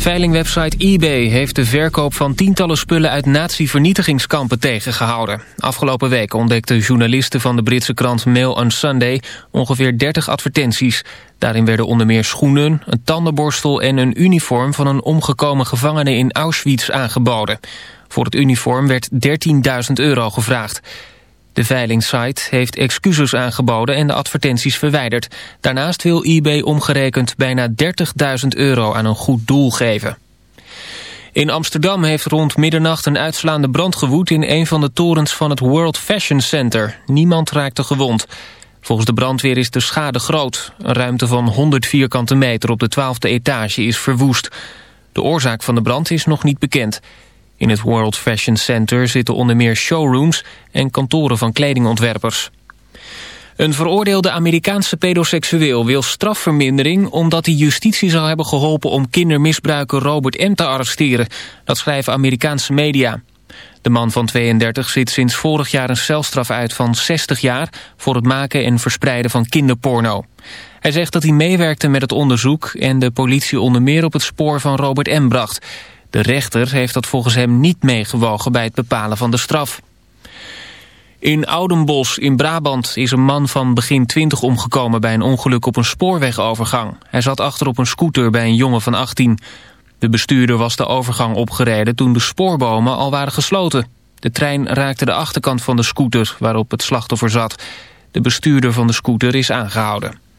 Veilingwebsite eBay heeft de verkoop van tientallen spullen uit nazi-vernietigingskampen tegengehouden. Afgelopen week ontdekten journalisten van de Britse krant Mail on Sunday ongeveer 30 advertenties. Daarin werden onder meer schoenen, een tandenborstel en een uniform van een omgekomen gevangene in Auschwitz aangeboden. Voor het uniform werd 13.000 euro gevraagd. De veilingsite heeft excuses aangeboden en de advertenties verwijderd. Daarnaast wil eBay omgerekend bijna 30.000 euro aan een goed doel geven. In Amsterdam heeft rond middernacht een uitslaande brand gewoed... in een van de torens van het World Fashion Center. Niemand raakte gewond. Volgens de brandweer is de schade groot. Een ruimte van 100 vierkante meter op de 12e etage is verwoest. De oorzaak van de brand is nog niet bekend. In het World Fashion Center zitten onder meer showrooms en kantoren van kledingontwerpers. Een veroordeelde Amerikaanse pedoseksueel wil strafvermindering... omdat hij justitie zou hebben geholpen om kindermisbruiker Robert M. te arresteren. Dat schrijven Amerikaanse media. De man van 32 zit sinds vorig jaar een celstraf uit van 60 jaar... voor het maken en verspreiden van kinderporno. Hij zegt dat hij meewerkte met het onderzoek... en de politie onder meer op het spoor van Robert M. bracht... De rechter heeft dat volgens hem niet meegewogen bij het bepalen van de straf. In Oudenbos in Brabant is een man van begin 20 omgekomen bij een ongeluk op een spoorwegovergang. Hij zat achter op een scooter bij een jongen van 18. De bestuurder was de overgang opgereden toen de spoorbomen al waren gesloten. De trein raakte de achterkant van de scooter waarop het slachtoffer zat. De bestuurder van de scooter is aangehouden.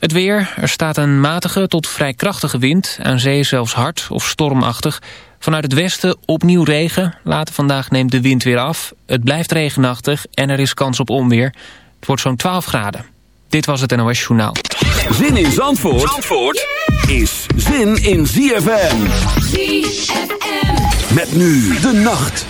Het weer, er staat een matige tot vrij krachtige wind, aan zee zelfs hard of stormachtig. Vanuit het westen opnieuw regen, later vandaag neemt de wind weer af. Het blijft regenachtig en er is kans op onweer. Het wordt zo'n 12 graden. Dit was het NOS Journaal. Zin in Zandvoort, Zandvoort is zin in ZFM. ZFM. Met nu de nacht.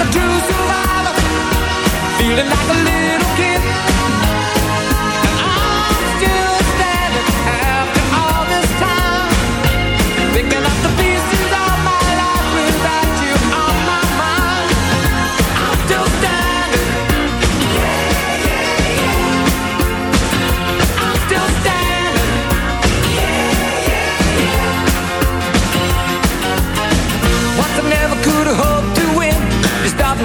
a true survivor Feeling like a little kid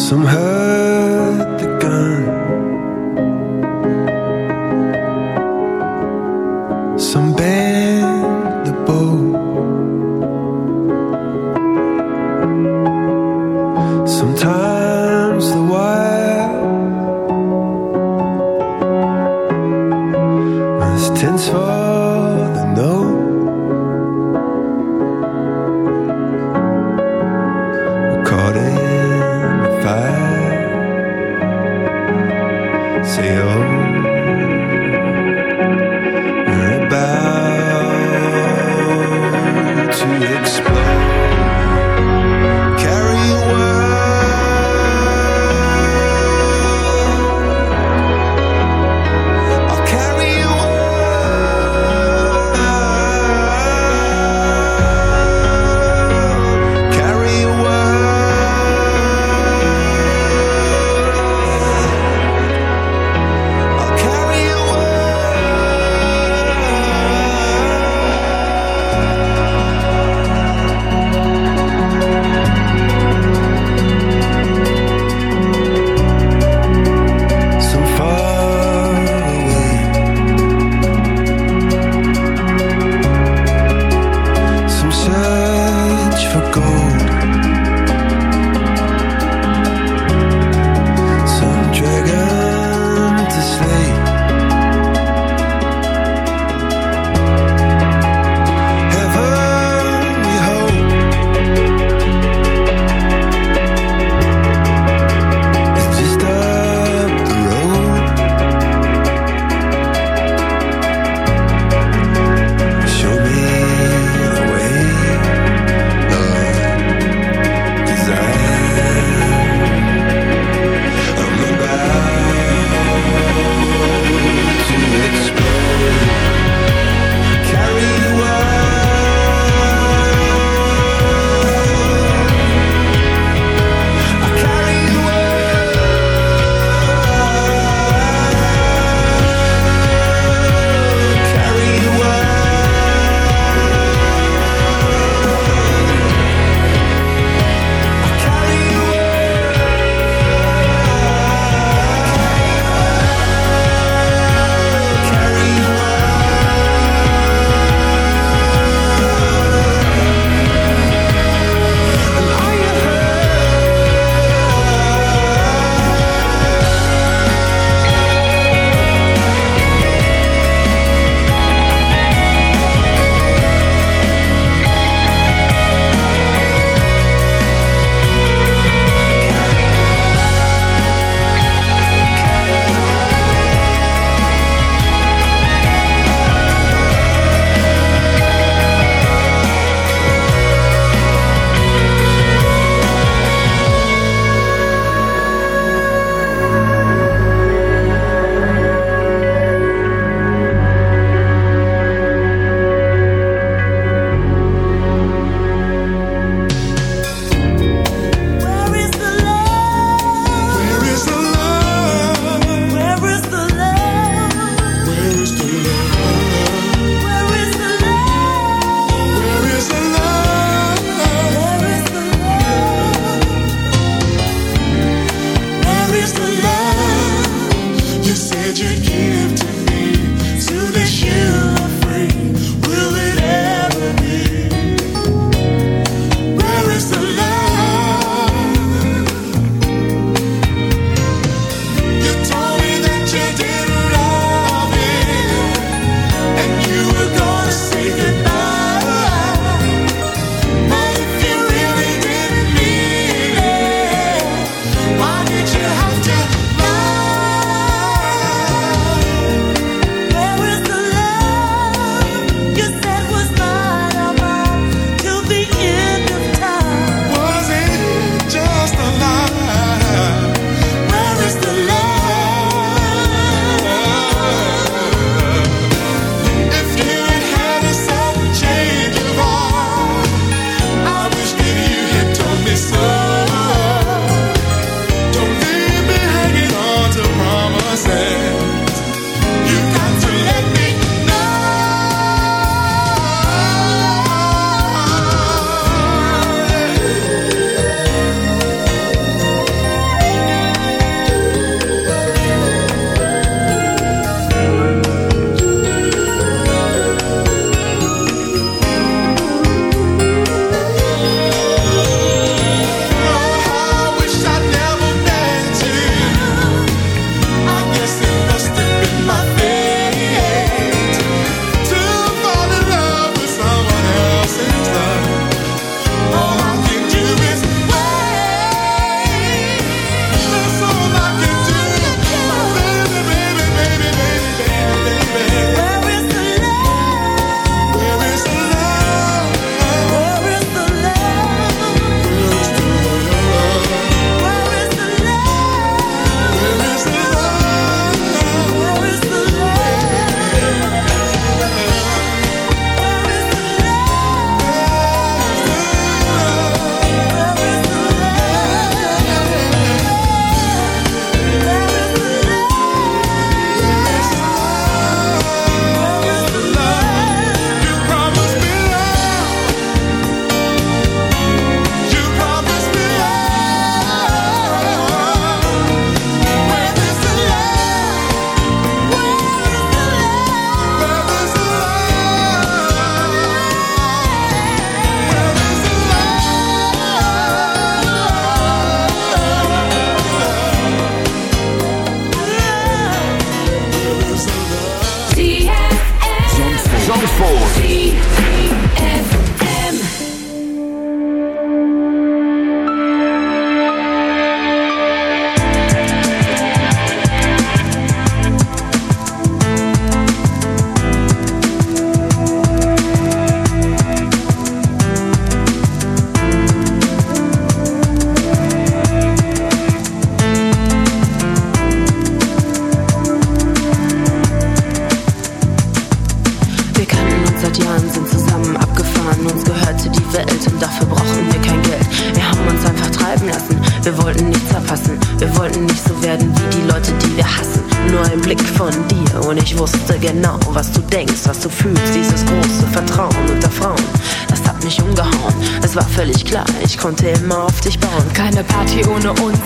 somehow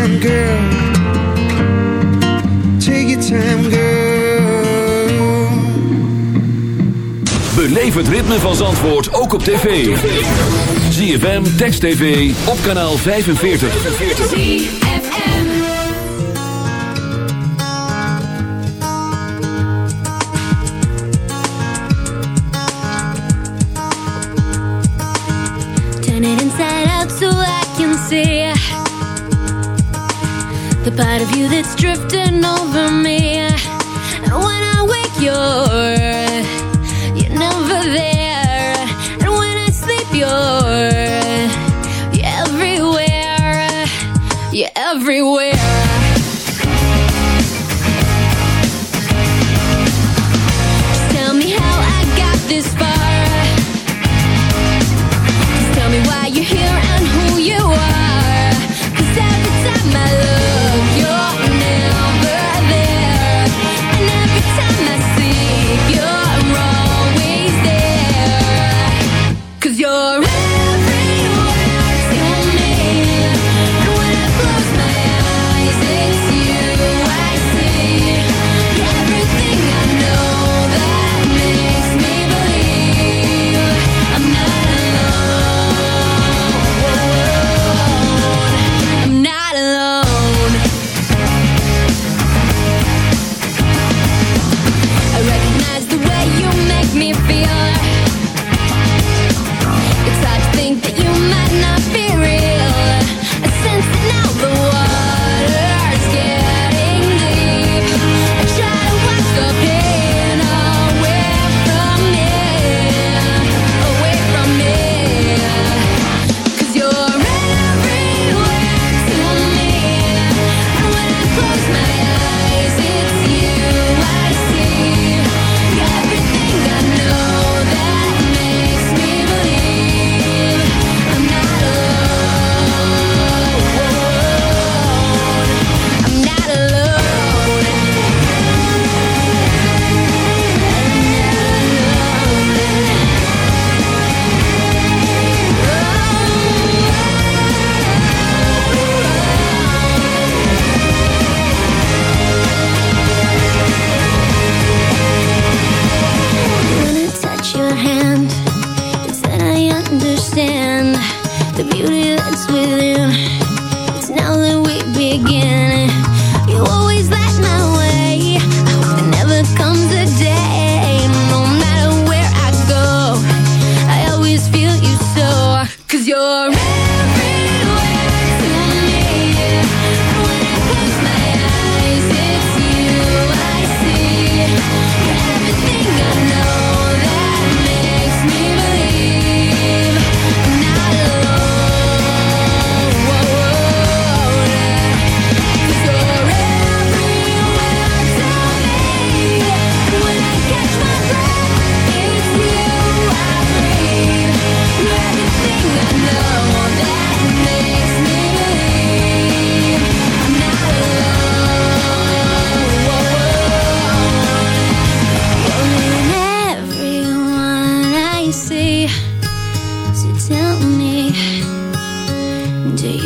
time. Take time, girl. Het ritme van Zandvoort ook op tv. ZFM Text TV op kanaal 45. 45. the part of you that's drifting over me.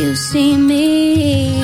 you see me.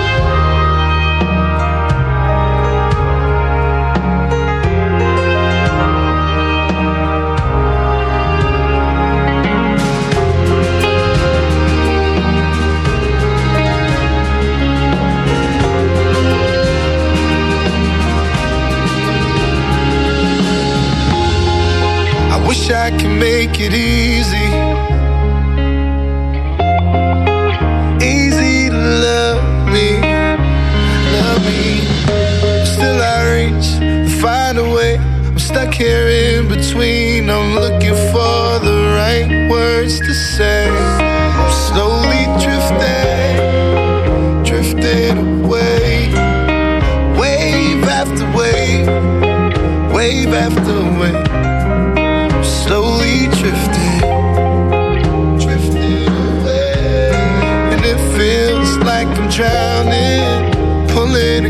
I can make it easy.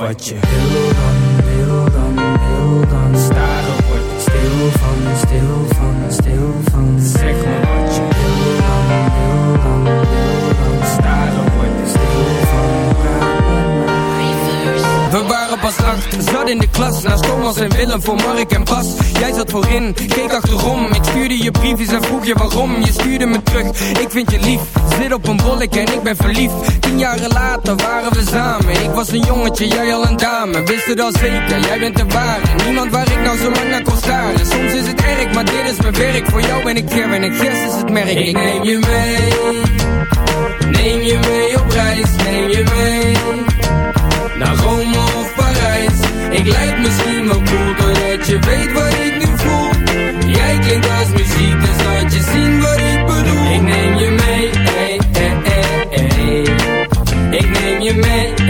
Fenerbahçe. Dame Wist het al zeker, jij bent de ware. Niemand waar ik nou zo lang naar kon staren. Soms is het erg, maar dit is mijn werk. Voor jou ben ik Ger en ik Gers is het merk. Ik neem je mee. Neem je mee op reis, neem je mee naar Rome of Parijs. Ik lijk misschien wel cool Doordat je weet wat ik nu voel. Jij klinkt als muziek Dus laat je zien wat ik bedoel. Ik neem je mee hey, hey, hey, hey. Ik neem je mee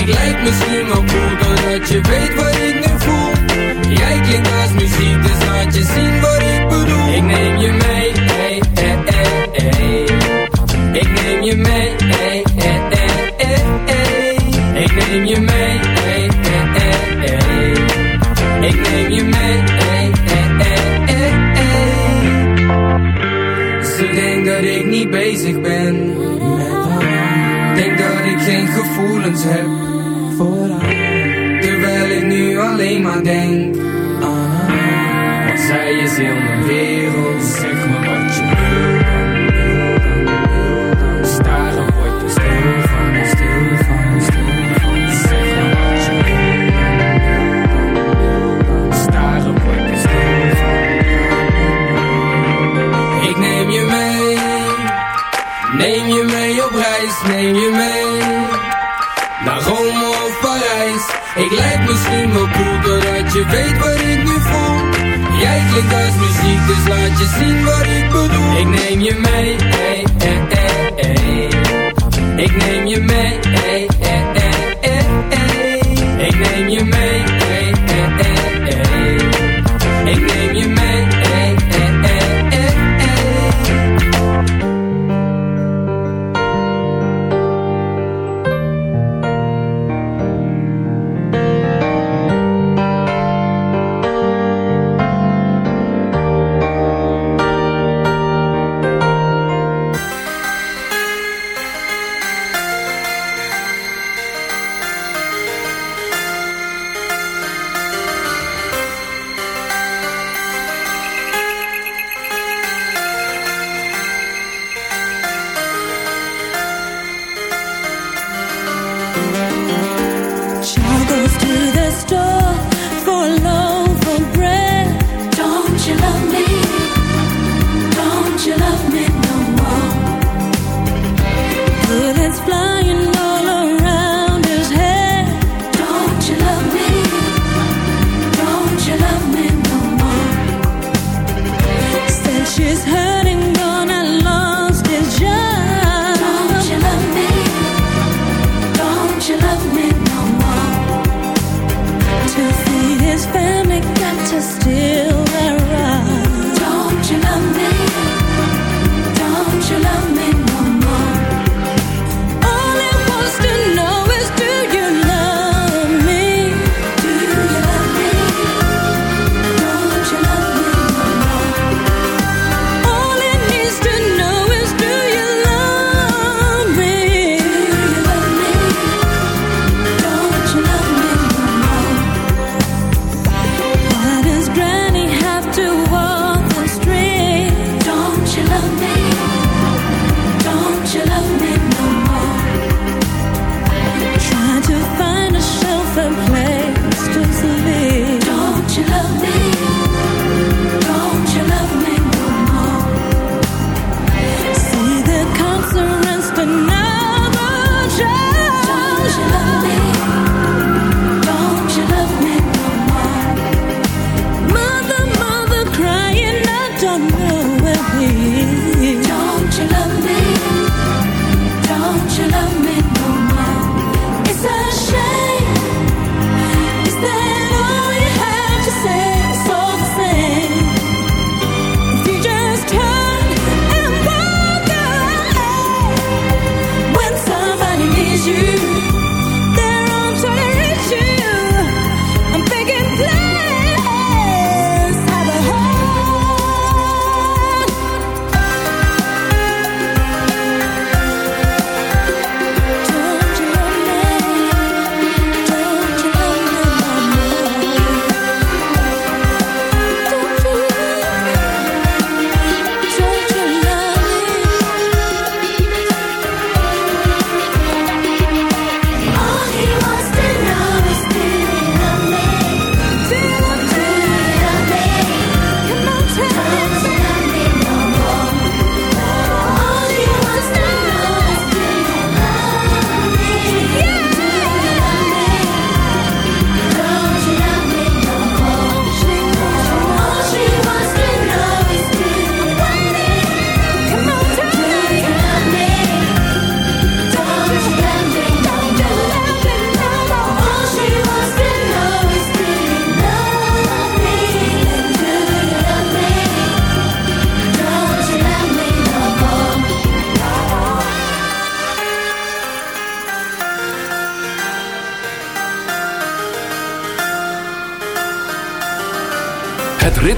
Ik lijk misschien wel cool Doordat je weet wat ik nu voel Jij klinkt als muziek Dus laat je zien wat ik bedoel Ik neem je mee hey, hey, hey, hey. Ik neem je mee hey, hey, hey, hey, hey. Ik neem je mee hey, hey, hey, hey. Ik neem je mee hey, hey, hey, hey. Ze denkt dat ik niet bezig ben Denk dat ik geen gevoelens heb voor Terwijl ik nu alleen maar denk aan haar Want zij is heel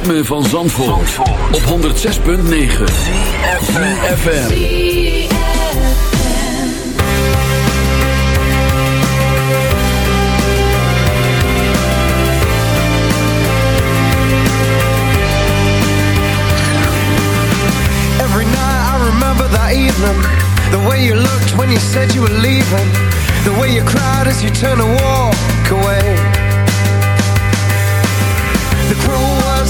ritme van Zandvoort, op 106.9 FM. Every night I remember that evening. The way you looked when you said you were leaving. The way you cried as you turned to walk away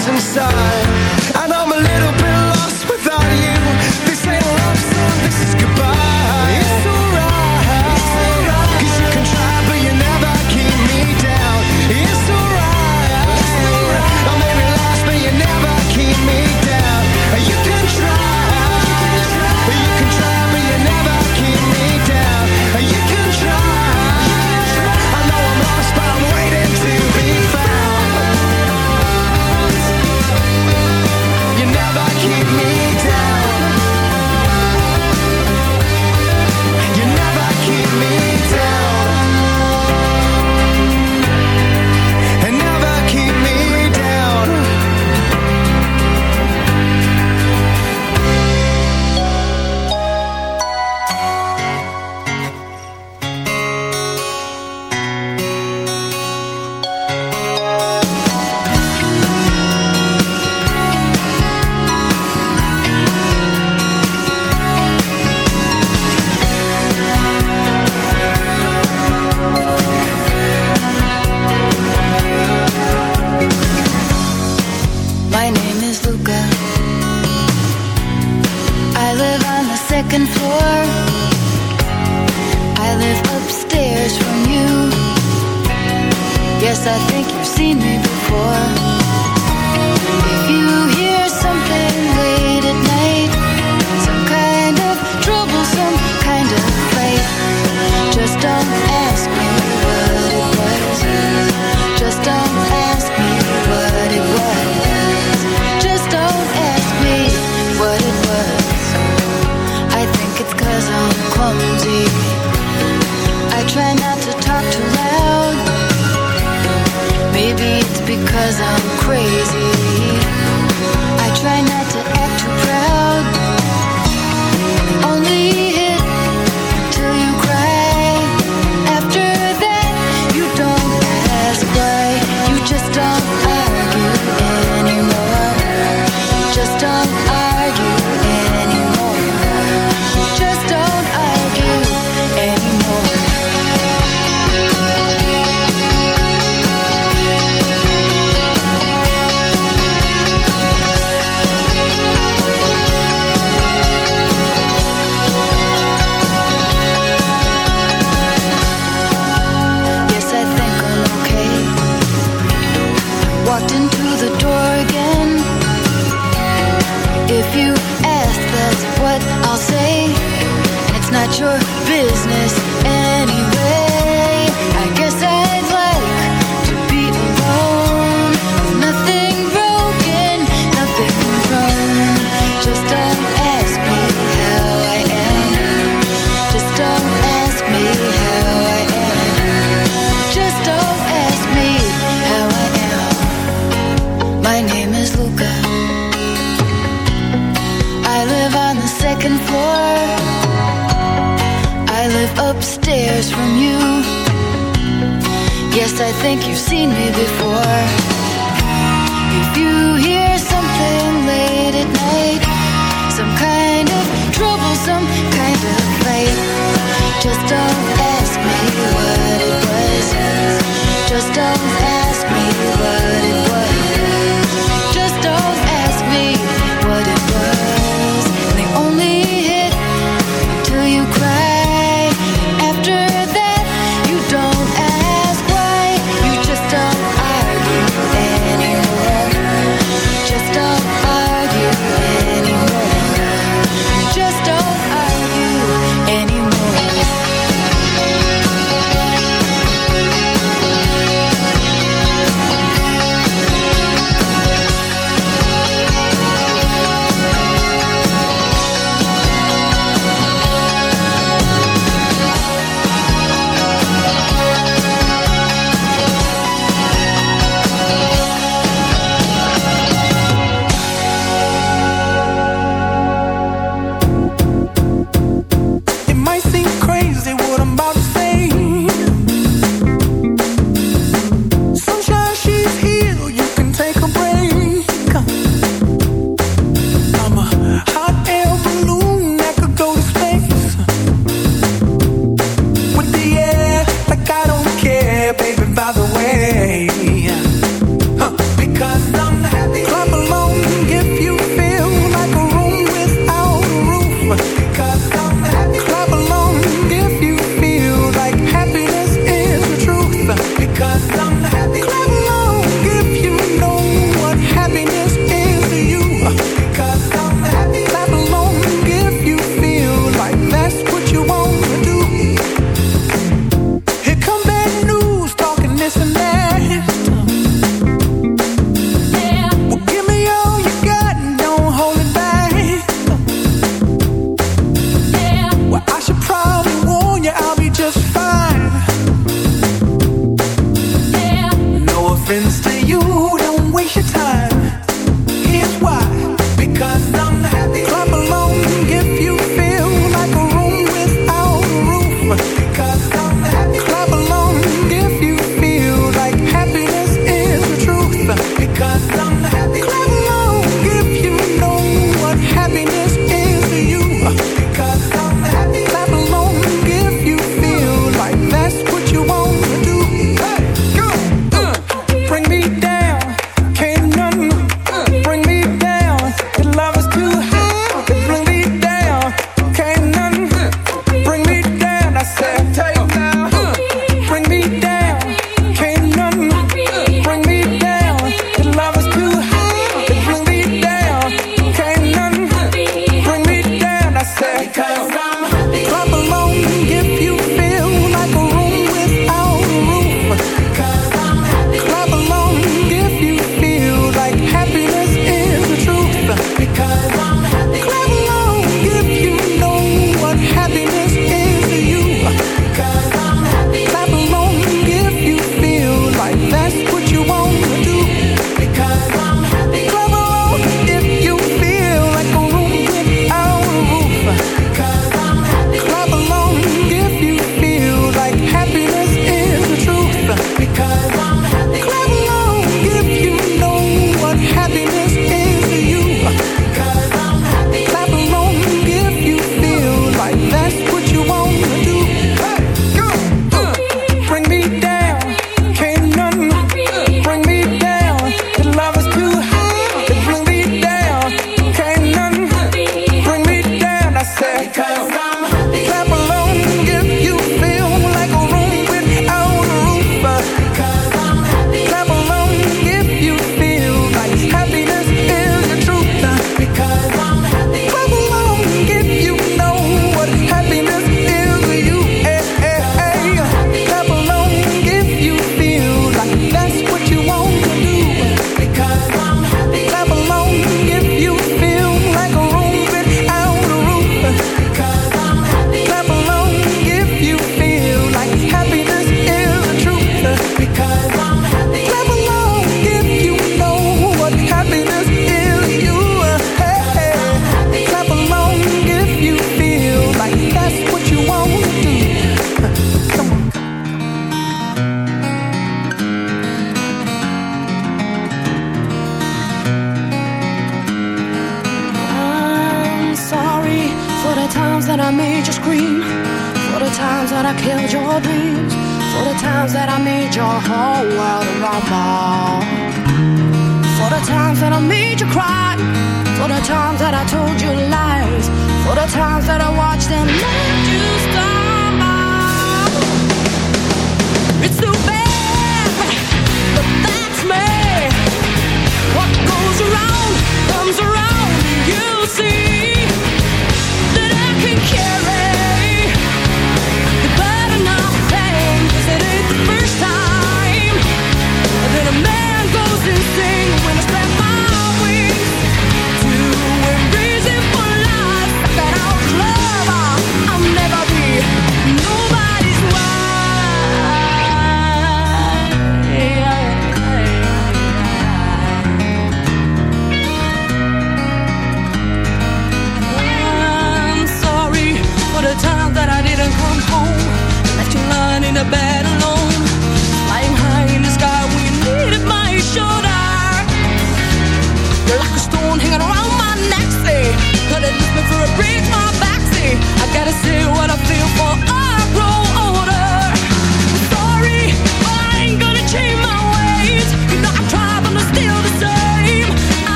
what's inside.